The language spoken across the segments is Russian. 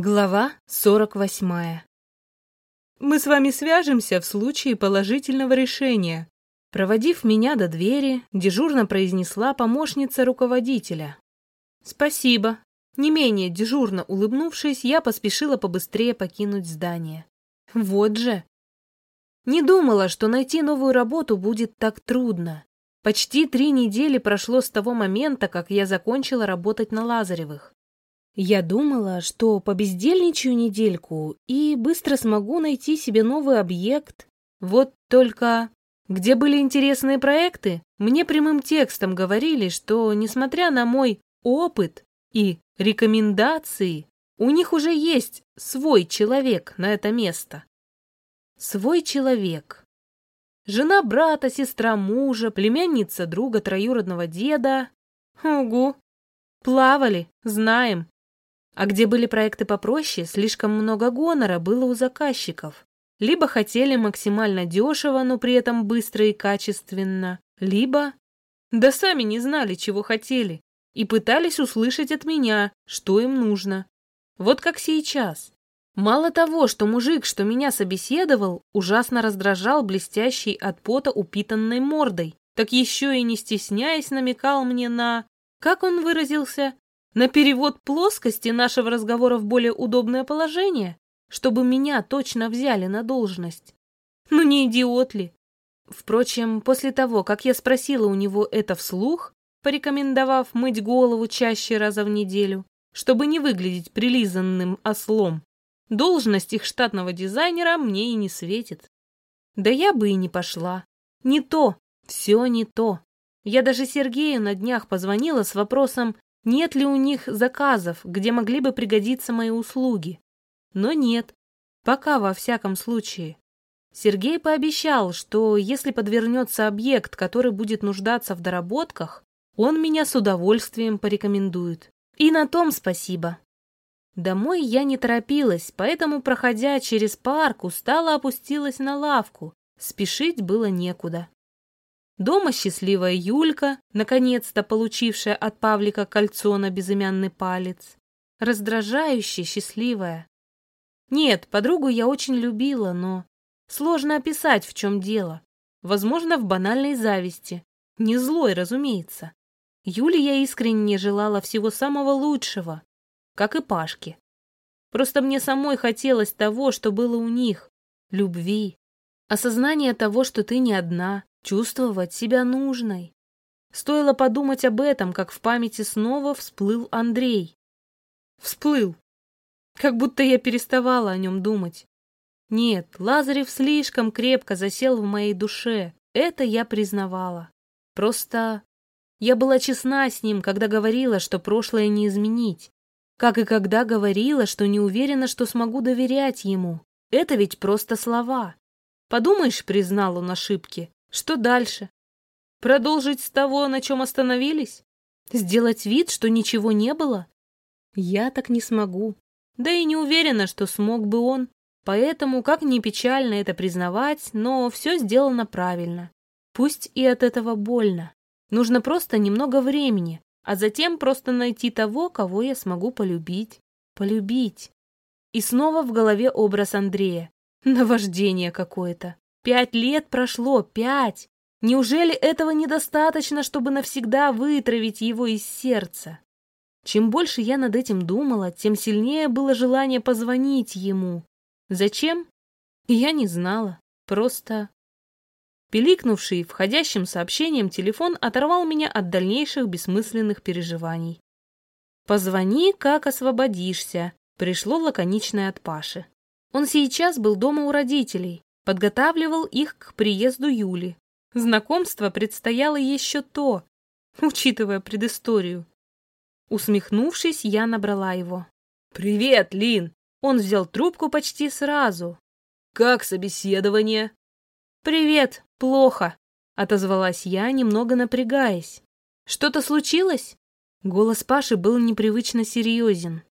Глава 48. Мы с вами свяжемся в случае положительного решения. Проводив меня до двери, дежурно произнесла помощница руководителя. Спасибо. Не менее дежурно улыбнувшись, я поспешила побыстрее покинуть здание. Вот же. Не думала, что найти новую работу будет так трудно. Почти три недели прошло с того момента, как я закончила работать на Лазаревых. Я думала, что побездельничаю недельку и быстро смогу найти себе новый объект. Вот только... Где были интересные проекты, мне прямым текстом говорили, что, несмотря на мой опыт и рекомендации, у них уже есть свой человек на это место. Свой человек. Жена брата, сестра мужа, племянница друга троюродного деда. Угу. Плавали, знаем. А где были проекты попроще, слишком много гонора было у заказчиков. Либо хотели максимально дешево, но при этом быстро и качественно, либо... Да сами не знали, чего хотели, и пытались услышать от меня, что им нужно. Вот как сейчас. Мало того, что мужик, что меня собеседовал, ужасно раздражал блестящей от пота упитанной мордой, так еще и не стесняясь намекал мне на... Как он выразился? На перевод плоскости нашего разговора в более удобное положение, чтобы меня точно взяли на должность. Ну не идиот ли? Впрочем, после того, как я спросила у него это вслух, порекомендовав мыть голову чаще раза в неделю, чтобы не выглядеть прилизанным ослом, должность их штатного дизайнера мне и не светит. Да я бы и не пошла. Не то, все не то. Я даже Сергею на днях позвонила с вопросом, нет ли у них заказов, где могли бы пригодиться мои услуги. Но нет, пока во всяком случае. Сергей пообещал, что если подвернется объект, который будет нуждаться в доработках, он меня с удовольствием порекомендует. И на том спасибо. Домой я не торопилась, поэтому, проходя через парк, устало опустилась на лавку. Спешить было некуда. Дома счастливая Юлька, наконец-то получившая от Павлика кольцо на безымянный палец. Раздражающе счастливая. Нет, подругу я очень любила, но сложно описать, в чем дело. Возможно, в банальной зависти. Не злой, разумеется. Юле я искренне желала всего самого лучшего, как и Пашке. Просто мне самой хотелось того, что было у них. Любви. Осознание того, что ты не одна, чувствовать себя нужной. Стоило подумать об этом, как в памяти снова всплыл Андрей. Всплыл. Как будто я переставала о нем думать. Нет, Лазарев слишком крепко засел в моей душе. Это я признавала. Просто я была честна с ним, когда говорила, что прошлое не изменить. Как и когда говорила, что не уверена, что смогу доверять ему. Это ведь просто слова. Подумаешь, признал он ошибки. Что дальше? Продолжить с того, на чем остановились? Сделать вид, что ничего не было? Я так не смогу. Да и не уверена, что смог бы он. Поэтому, как ни печально это признавать, но все сделано правильно. Пусть и от этого больно. Нужно просто немного времени, а затем просто найти того, кого я смогу полюбить. Полюбить. И снова в голове образ Андрея. Наваждение какое-то. Пять лет прошло, пять! Неужели этого недостаточно, чтобы навсегда вытравить его из сердца? Чем больше я над этим думала, тем сильнее было желание позвонить ему. Зачем? Я не знала. Просто... Пиликнувший входящим сообщением телефон оторвал меня от дальнейших бессмысленных переживаний. «Позвони, как освободишься», — пришло лаконичное от Паши. Он сейчас был дома у родителей, подготавливал их к приезду Юли. Знакомство предстояло еще то, учитывая предысторию. Усмехнувшись, я набрала его. «Привет, Лин!» Он взял трубку почти сразу. «Как собеседование?» «Привет, плохо», — отозвалась я, немного напрягаясь. «Что-то случилось?» Голос Паши был непривычно серьезен.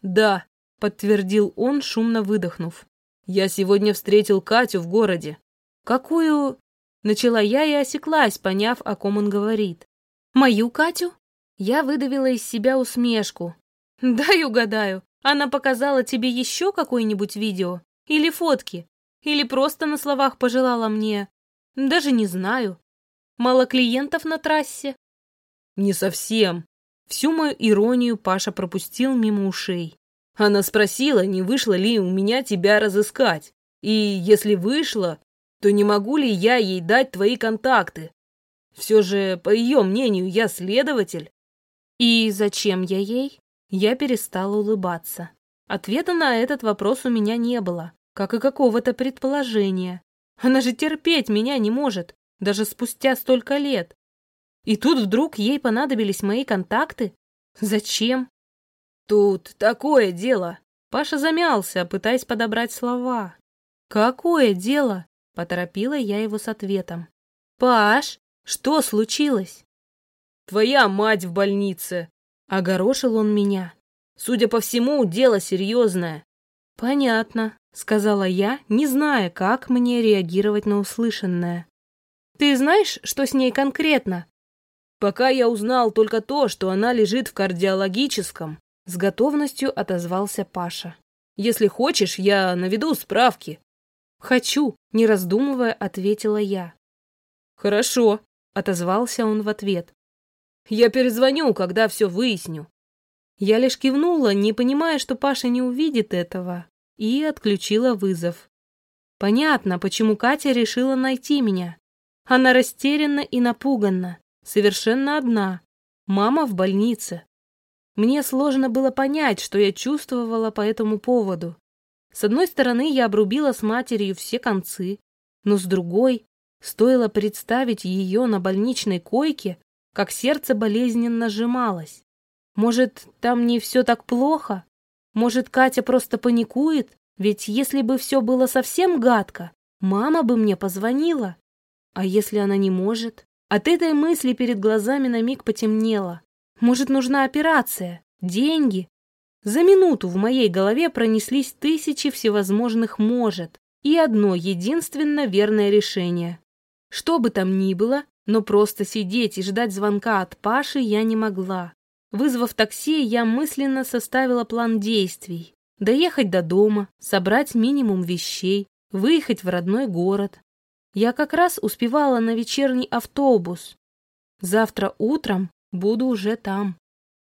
«Да», — подтвердил он, шумно выдохнув. Я сегодня встретил Катю в городе. Какую? Начала я и осеклась, поняв, о ком он говорит. Мою Катю? Я выдавила из себя усмешку. Дай угадаю. Она показала тебе еще какое-нибудь видео? Или фотки? Или просто на словах пожелала мне? Даже не знаю. Мало клиентов на трассе? Не совсем. Всю мою иронию Паша пропустил мимо ушей. Она спросила, не вышло ли у меня тебя разыскать. И если вышло, то не могу ли я ей дать твои контакты? Все же, по ее мнению, я следователь. И зачем я ей? Я перестала улыбаться. Ответа на этот вопрос у меня не было, как и какого-то предположения. Она же терпеть меня не может, даже спустя столько лет. И тут вдруг ей понадобились мои контакты? Зачем? Тут такое дело. Паша замялся, пытаясь подобрать слова. Какое дело? Поторопила я его с ответом. Паш, что случилось? Твоя мать в больнице. Огорошил он меня. Судя по всему, дело серьезное. Понятно, сказала я, не зная, как мне реагировать на услышанное. Ты знаешь, что с ней конкретно? Пока я узнал только то, что она лежит в кардиологическом, с готовностью отозвался Паша. Если хочешь, я наведу справки. Хочу, не раздумывая, ответила я. Хорошо, отозвался он в ответ. Я перезвоню, когда все выясню. Я лишь кивнула, не понимая, что Паша не увидит этого, и отключила вызов. Понятно, почему Катя решила найти меня. Она растеряна и напугана. Совершенно одна. Мама в больнице. Мне сложно было понять, что я чувствовала по этому поводу. С одной стороны, я обрубила с матерью все концы, но с другой, стоило представить ее на больничной койке, как сердце болезненно сжималось. Может, там не все так плохо? Может, Катя просто паникует? Ведь если бы все было совсем гадко, мама бы мне позвонила. А если она не может? От этой мысли перед глазами на миг потемнело. Может, нужна операция? Деньги? За минуту в моей голове пронеслись тысячи всевозможных «может» и одно единственно верное решение. Что бы там ни было, но просто сидеть и ждать звонка от Паши я не могла. Вызвав такси, я мысленно составила план действий. Доехать до дома, собрать минимум вещей, выехать в родной город, я как раз успевала на вечерний автобус. Завтра утром буду уже там.